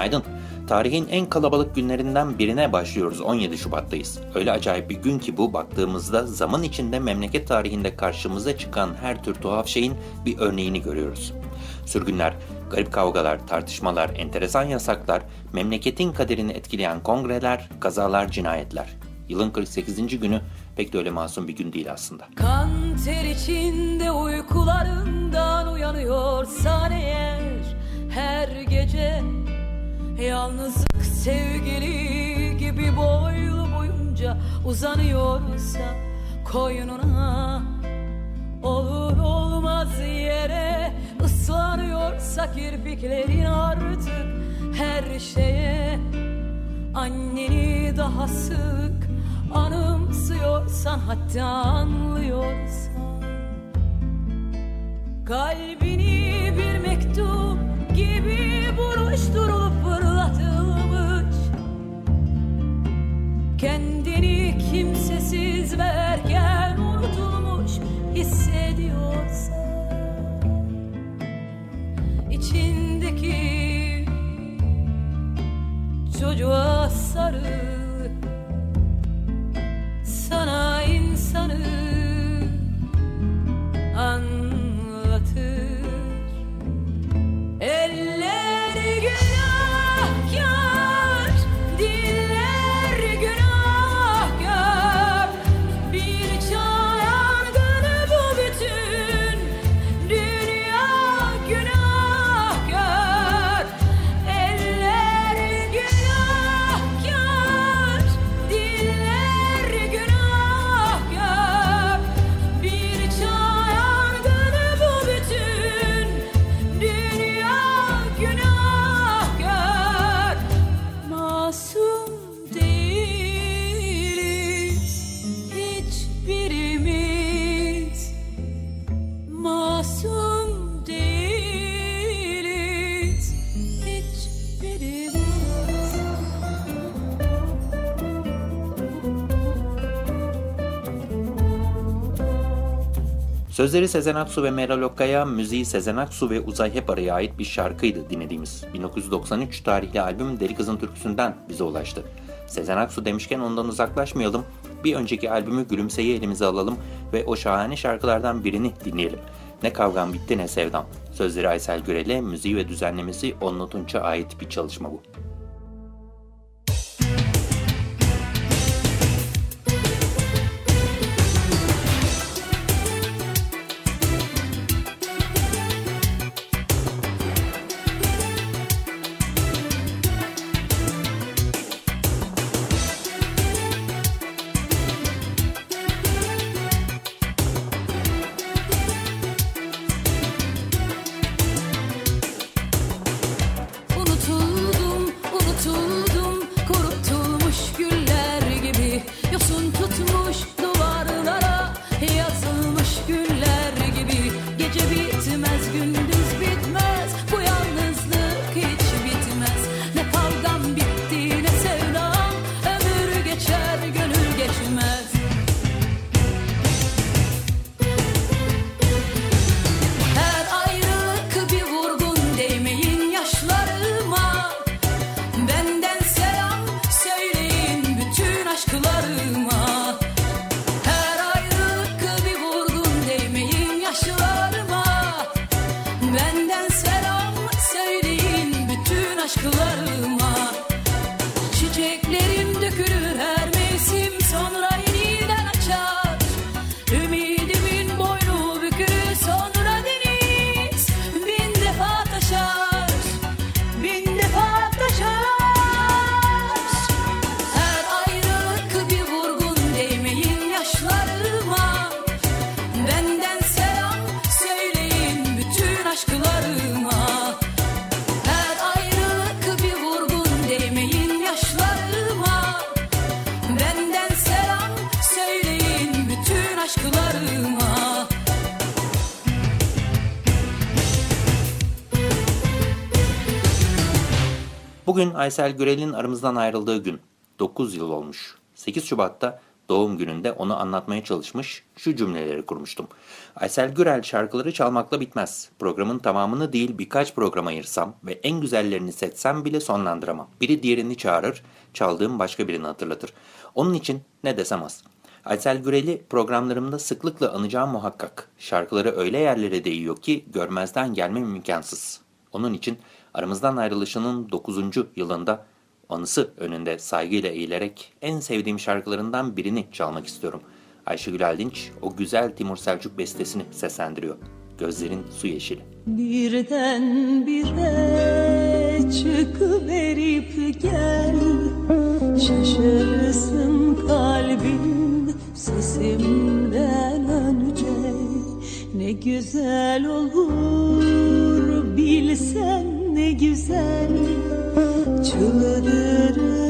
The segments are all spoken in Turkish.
Günaydın. Tarihin en kalabalık günlerinden birine başlıyoruz. 17 Şubat'tayız. Öyle acayip bir gün ki bu baktığımızda zaman içinde memleket tarihinde karşımıza çıkan her tür tuhaf şeyin bir örneğini görüyoruz. Sürgünler, garip kavgalar, tartışmalar, enteresan yasaklar, memleketin kaderini etkileyen kongreler, kazalar, cinayetler. Yılın 48. günü pek de öyle masum bir gün değil aslında. Kan ter içinde uykularından uyanıyorsan eğer her gece Yalnızlık sevgili gibi boylu boyunca uzanıyorsa koynuna Olur olmaz yere ıslanıyorsa kirpiklerin artık her şeye. Anneni daha sık anımsıyorsan hatta anlıyorsan. Kalbini bir mektup gibi buruşturup fırlatılmış. Kendini kimsesiz verken unutulmuş hissediyorsan içindeki çocuğa sarıl Sözleri Sezen Aksu ve Meral Okkaya, müziği Sezen Aksu ve Uzay Hepara'ya ait bir şarkıydı dinlediğimiz. 1993 tarihli albüm Deli Kızın Türküsü'nden bize ulaştı. Sezen Aksu demişken ondan uzaklaşmayalım. Bir önceki albümü Gülümseyi elimize alalım ve o şahane şarkılardan birini dinleyelim. Ne kavgam bitti ne sevdam. Sözleri Aysel Gürel'e, müziği ve düzenlemesi Onno Tunç'a ait bir çalışma bu. Bugün Aysel Gürel'in aramızdan ayrıldığı gün. 9 yıl olmuş. 8 Şubat'ta doğum gününde onu anlatmaya çalışmış, şu cümleleri kurmuştum. Aysel Gürel şarkıları çalmakla bitmez. Programın tamamını değil birkaç program ayırsam ve en güzellerini seçsem bile sonlandıramam. Biri diğerini çağırır, çaldığım başka birini hatırlatır. Onun için ne desem az. Aysel Gürel'i programlarımda sıklıkla anacağım muhakkak. Şarkıları öyle yerlere değiyor ki görmezden gelmem imkansız. Onun için aramızdan ayrılışının 9. yılında anısı önünde saygıyla eğilerek en sevdiğim şarkılarından birini çalmak istiyorum. Ayşegül Aldinç o güzel Timur Selçuk bestesini seslendiriyor. Gözlerin su yeşili. Birden bire çıkıverip gel Şaşırırsın kalbin sesimden önce Ne güzel olur bilsen ne güzel Çıldırırım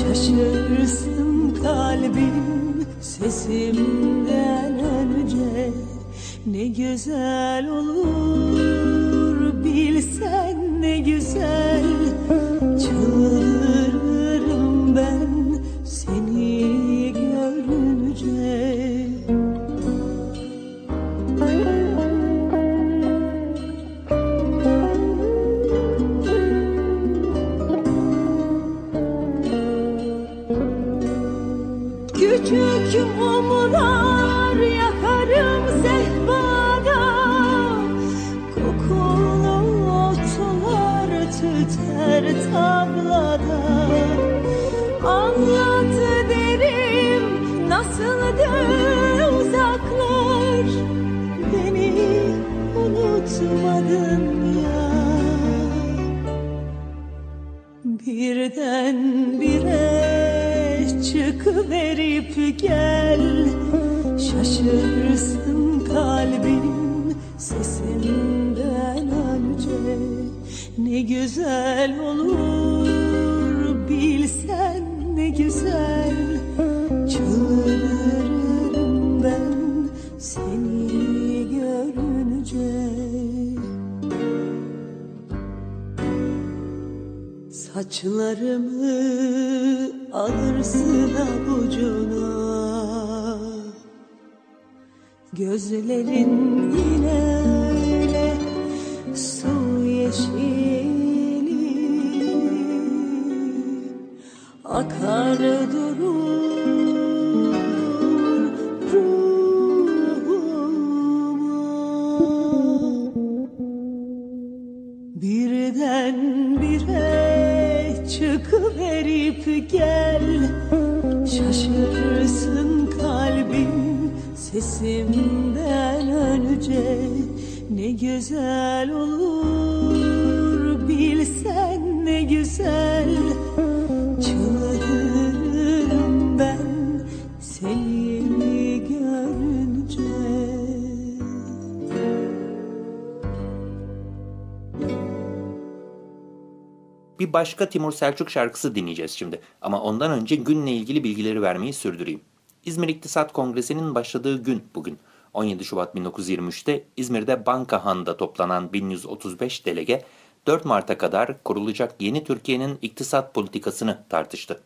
Şaşırsın kalbim sesimden önce. Ne güzel olur bilsen ne güzel unutmadın ya. Birden bire çıkıverip gel. Şaşırsın kalbim sesimden önce. Ne güzel olur bilsen ne güzel Saçlarımı alırsın avucuna. Gözlerin yine öyle su yeşili. Akar durur gel. Şaşırırsın kalbim sesimden önce. Ne güzel olur bilsen ne güzel Bir başka Timur Selçuk şarkısı dinleyeceğiz şimdi. Ama ondan önce günle ilgili bilgileri vermeyi sürdüreyim. İzmir İktisat Kongresi'nin başladığı gün bugün. 17 Şubat 1923'te İzmir'de Bankahan'da toplanan 1135 delege 4 Mart'a kadar kurulacak yeni Türkiye'nin iktisat politikasını tartıştı.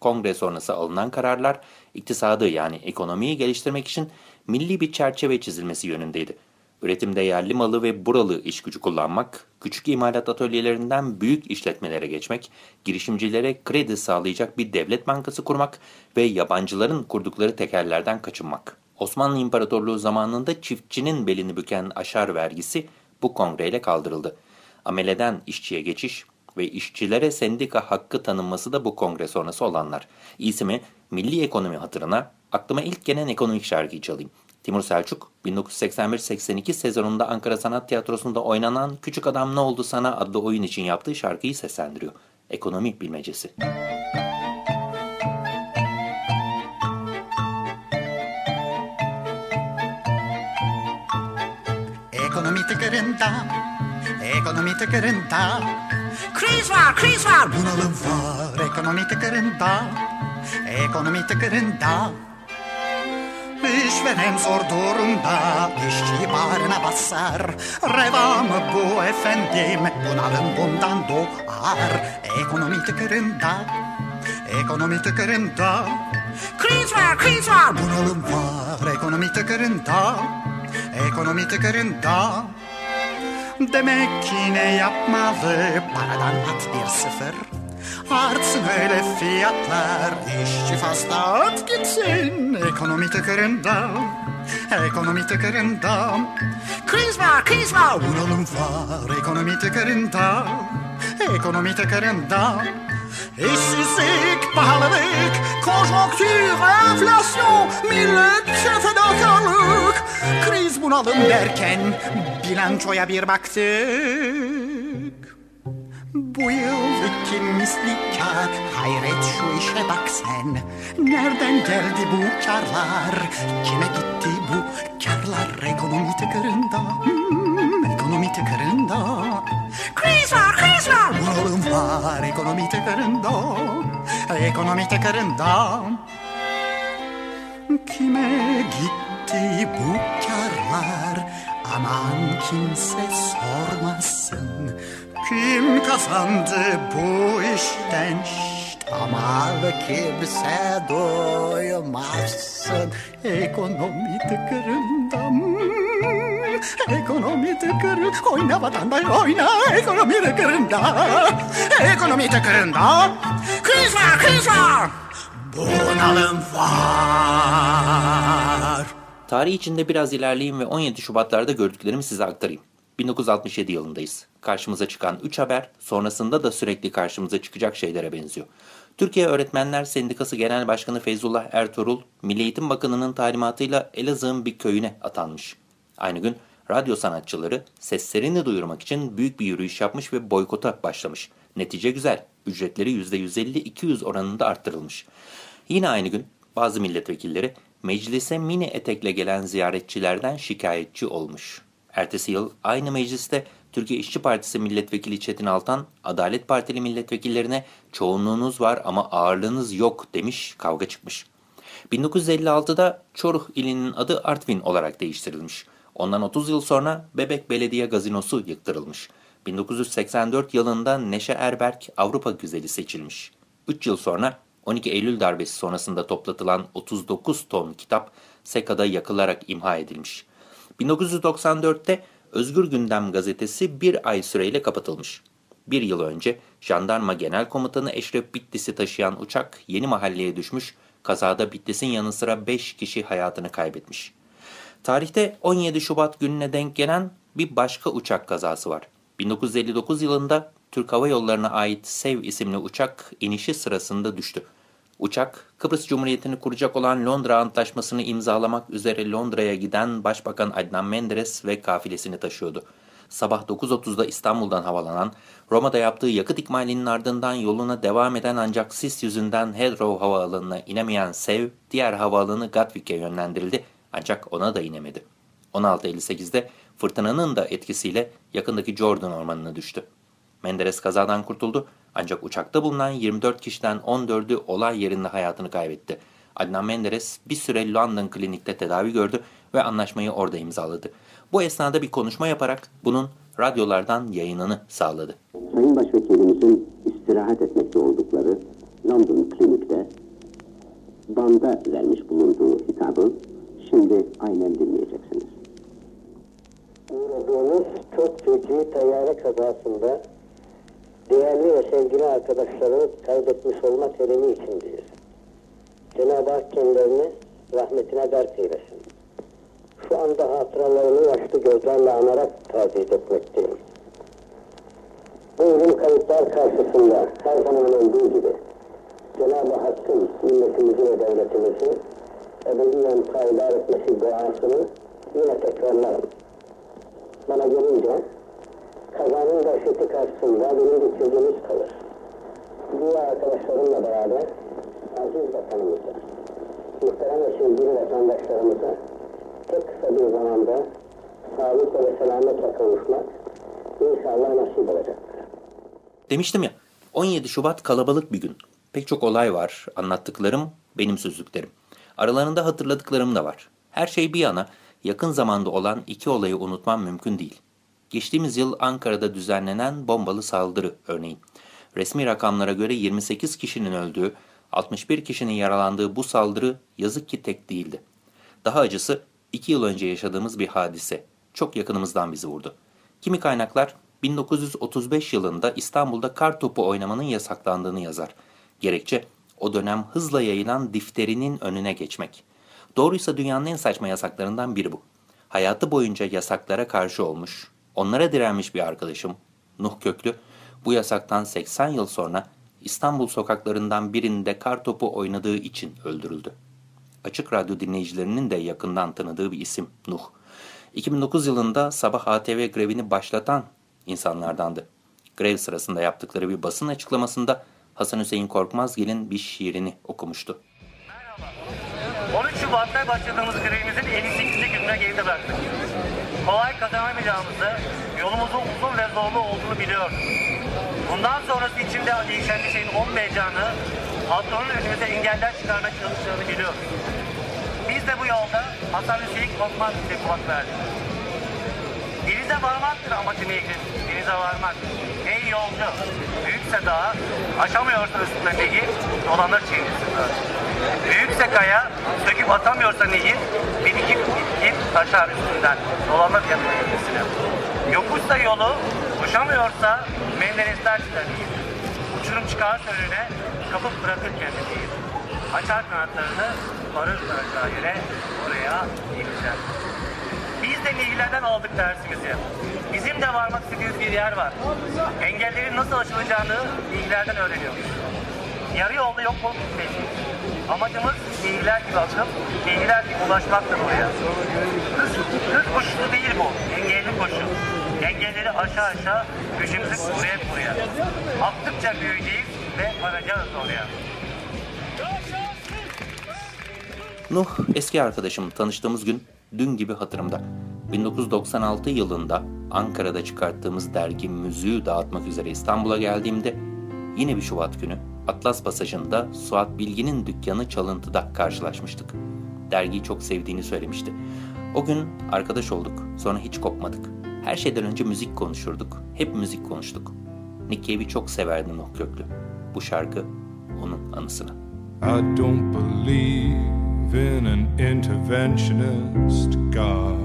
Kongre sonrası alınan kararlar iktisadı yani ekonomiyi geliştirmek için milli bir çerçeve çizilmesi yönündeydi. Üretimde yerli malı ve buralı iş gücü kullanmak, küçük imalat atölyelerinden büyük işletmelere geçmek, girişimcilere kredi sağlayacak bir devlet bankası kurmak ve yabancıların kurdukları tekerlerden kaçınmak. Osmanlı İmparatorluğu zamanında çiftçinin belini büken aşar vergisi bu kongreyle kaldırıldı. Ameleden işçiye geçiş ve işçilere sendika hakkı tanınması da bu kongre sonrası olanlar. İsmi milli ekonomi hatırına aklıma ilk gelen ekonomik şarkıyı çalayım. Timur Selçuk 1981-82 sezonunda Ankara Sanat Tiyatrosu'nda oynanan Küçük Adam Ne Oldu Sana adlı oyun için yaptığı şarkıyı seslendiriyor. Ekonomi bilmecesi. Ekonomi tıkırında, ekonomi tıkırında. Kriz var, kriz var, bunalım var. Ekonomi tıkırında, ekonomi tıkırında. İşveren zor durumda, işçi bağrına basar. Reva mı bu efendim, bunalım bundan doğar. Ekonomi tıkırında, ekonomi tıkırında. Kriz var, kriz var, bunalım var. Ekonomi tıkırında, ekonomi tıkırında. Demek ki ne yapmalı, paradan at bir sıfır. Artsın öyle fiyatlar işçi fazla at gitsin. Ekonomi tıkırında Ekonomi tıkırında. Kriz var kriz var. Bunalım var ekonomi tıkırında. Ekonomi tıkırında. İşsizlik, pahalılık, konjonktür, enflasyon, millet fedakarlık. Kriz bunalım derken bilançoya bir baktık. Bu yıl iki misli kar Hayret şu işe bak sen. Nereden geldi bu karlar? Kime gitti bu karlar? Ekonomi tıkırında. Hmm, Ekonomi tıkırında. Kriz var kriz var. Bunalım var ekonomi tıkırında. Ekonomi tıkırında. Kime gitti bu karlar? Aman kimse Kim kazandı bu işten. Ama kimse duymazsın Ekonomi tıkırında hmm, Ekonomi tıkırında Oyna vatandaş oyna Ekonomi tıkırında Ekonomi tıkırında Kriz var kriz var. Bunalım var. Tarih içinde biraz ilerleyeyim ve 17 Şubatlarda gördüklerimi size aktarayım. 1967 yılındayız. Karşımıza çıkan 3 haber sonrasında da sürekli karşımıza çıkacak şeylere benziyor. Türkiye Öğretmenler Sendikası Genel Başkanı Feyzullah Ertuğrul, Milli Eğitim Bakanı'nın talimatıyla Elazığ'ın bir köyüne atanmış. Aynı gün radyo sanatçıları seslerini duyurmak için büyük bir yürüyüş yapmış ve boykota başlamış. Netice güzel, ücretleri %150-200 oranında arttırılmış. Yine aynı gün bazı milletvekilleri meclise mini etekle gelen ziyaretçilerden şikayetçi olmuş. Ertesi yıl aynı mecliste Türkiye İşçi Partisi Milletvekili Çetin Altan, Adalet Partili milletvekillerine çoğunluğunuz var ama ağırlığınız yok demiş, kavga çıkmış. 1956'da Çoruh ilinin adı Artvin olarak değiştirilmiş. Ondan 30 yıl sonra Bebek Belediye Gazinosu yıktırılmış. 1984 yılında Neşe Erberk Avrupa Güzeli seçilmiş. 3 yıl sonra 12 Eylül darbesi sonrasında toplatılan 39 ton kitap Seka'da yakılarak imha edilmiş. 1994'te Özgür Gündem gazetesi bir ay süreyle kapatılmış. Bir yıl önce Jandarma Genel Komutanı Eşref Bitlis'i taşıyan uçak yeni mahalleye düşmüş, kazada Bitlis'in yanı sıra 5 kişi hayatını kaybetmiş. Tarihte 17 Şubat gününe denk gelen bir başka uçak kazası var. 1959 yılında Türk Hava Yolları'na ait Sev isimli uçak inişi sırasında düştü. Uçak, Kıbrıs Cumhuriyeti'ni kuracak olan Londra Antlaşması'nı imzalamak üzere Londra'ya giden Başbakan Adnan Menderes ve kafilesini taşıyordu. Sabah 9.30'da İstanbul'dan havalanan, Roma'da yaptığı yakıt ikmalinin ardından yoluna devam eden ancak sis yüzünden Heathrow Havaalanı'na inemeyen Sev, diğer havaalanı Gatwick'e yönlendirildi ancak ona da inemedi. 16.58'de fırtınanın da etkisiyle yakındaki Jordan ormanına düştü. Menderes kazadan kurtuldu ancak uçakta bulunan 24 kişiden 14'ü olay yerinde hayatını kaybetti. Adnan Menderes bir süre London klinikte tedavi gördü ve anlaşmayı orada imzaladı. Bu esnada bir konuşma yaparak bunun radyolardan yayınını sağladı. Sayın Başvekilimizin istirahat etmekte oldukları London Klinik'te banda vermiş bulunduğu hitabı şimdi aynen dinleyeceksiniz. uğradığımız çok feci tayyare kazasında değerli ve sevgili arkadaşlarımız kaybetmiş olma terimi içindeyiz. Cenab-ı Hak kendilerini rahmetine gark eylesin. Şu anda hatıralarını yaşlı gözlerle anarak taziyet etmekteyim. Bu ölüm kayıtlar karşısında her zaman olduğu gibi Cenab-ı Hakk'ın milletimizi ve devletimizi ebediyen payidar etmesi duasını yine tekrarlarım. Bana gelince dehşeti karşısında benim bir kalır. Diğer arkadaşlarımla beraber aziz vatanımıza, muhterem ve sevgili vatandaşlarımıza tek kısa bir zamanda sağlıkla ve selametle kavuşmak inşallah nasip olacaktır. Demiştim ya 17 Şubat kalabalık bir gün. Pek çok olay var. Anlattıklarım benim sözlüklerim. Aralarında hatırladıklarım da var. Her şey bir yana yakın zamanda olan iki olayı unutmam mümkün değil. Geçtiğimiz yıl Ankara'da düzenlenen bombalı saldırı örneğin. Resmi rakamlara göre 28 kişinin öldüğü, 61 kişinin yaralandığı bu saldırı yazık ki tek değildi. Daha acısı iki yıl önce yaşadığımız bir hadise. Çok yakınımızdan bizi vurdu. Kimi kaynaklar 1935 yılında İstanbul'da kar topu oynamanın yasaklandığını yazar. Gerekçe o dönem hızla yayılan difterinin önüne geçmek. Doğruysa dünyanın en saçma yasaklarından biri bu. Hayatı boyunca yasaklara karşı olmuş, onlara direnmiş bir arkadaşım, Nuh Köklü, bu yasaktan 80 yıl sonra İstanbul sokaklarından birinde kar topu oynadığı için öldürüldü. Açık Radyo dinleyicilerinin de yakından tanıdığı bir isim Nuh. 2009 yılında sabah ATV grevini başlatan insanlardandı. Grev sırasında yaptıkları bir basın açıklamasında Hasan Hüseyin Korkmazgil'in bir şiirini okumuştu. 13 Şubat'ta başladığımız grevimizin 58. gününe geride bıraktık. Kolay kazanamayacağımızı, yolumuzun uzun ve zorlu olduğunu biliyoruz. Bundan sonrası için de değişen bir şeyin olmayacağını, patronun önümüze engeller çıkarmaya çalıştığını biliyoruz. Biz de bu yolda Hasan Hüseyin Korkmaz bize kulak verdik. Denize varmaktır amacı nehrin, denize varmak. Ey yolcu, büyükse dağı, aşamıyorsa üstüne nehir, dolanır çiğnesin Büyükse kaya, söküp atamıyorsa nehir, birikip gidip taşar üstünden, dolanır yanına yönüsüne. Yokuşsa yolu, koşamıyorsa menderesler çıkar nehir. Uçurum çıkar önüne, kapıp bırakır kendini. Açar kanatlarını, varır aşağı yere, oraya ineceğim. Biz de nehirlerden aldık dersimizi. Bizim de varmak istediğimiz bir yer var. Engellerin nasıl aşılacağını nehirlerden öğreniyoruz. Yarı yolda yok olup gitmeyiz. Amacımız nehirler gibi açılıp nehirler gibi ulaşmaktır buraya. Hız, hız koşusu değil bu. Engelli koşu. Engelleri aşağı aşağı gücümüzü buraya buraya. Aktıkça büyüyeceğiz ve varacağız oraya. Nuh eski arkadaşım tanıştığımız gün dün gibi hatırımda. 1996 yılında Ankara'da çıkarttığımız dergi Müziği dağıtmak üzere İstanbul'a geldiğimde yine bir Şubat günü Atlas Pasajı'nda Suat Bilgin'in dükkanı çalıntıda karşılaşmıştık. Dergiyi çok sevdiğini söylemişti. O gün arkadaş olduk, sonra hiç kopmadık. Her şeyden önce müzik konuşurduk, hep müzik konuştuk. Nick Cave'i çok severdi Nuh Köklü. Bu şarkı onun anısına. I don't believe in an interventionist God.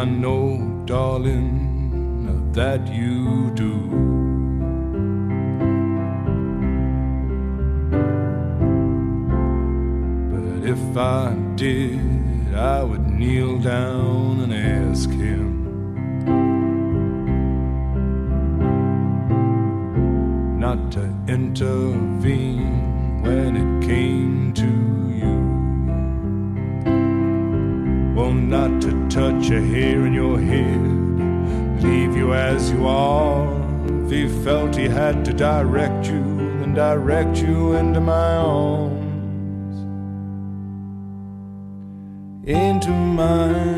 I know, darling, that you do. But if I did, I would kneel down and ask him. Not to intervene when it came to you. Well, not to touch a hair in your head leave you as you are. If he felt he had to direct you, then direct you into my arms. Into my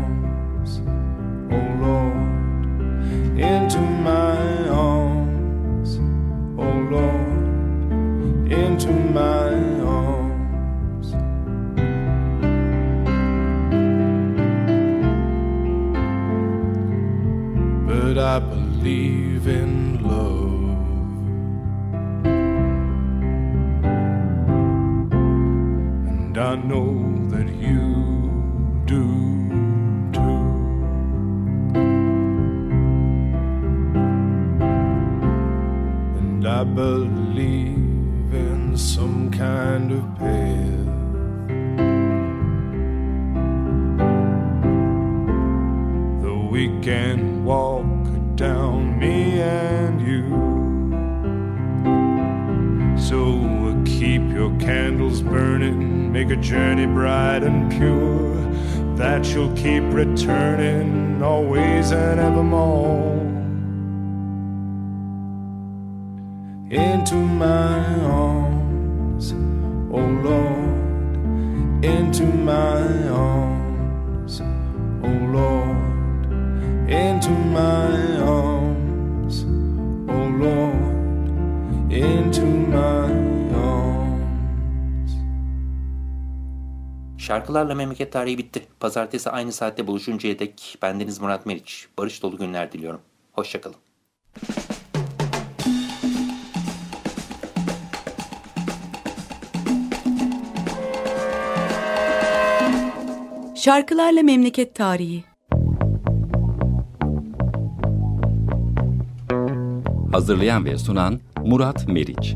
into my arms, oh Lord, into my arms. But I believe in love. And I know burning, make a journey bright and pure. That you'll keep returning always and evermore. Into my arms, oh Lord, into my arms, oh Lord, into my arms, Şarkılarla memleket tarihi bitti. Pazartesi aynı saatte buluşuncaya dek bendeniz Murat Meriç. Barış dolu günler diliyorum. Hoşçakalın. Şarkılarla Memleket Tarihi Hazırlayan ve sunan Murat Meriç.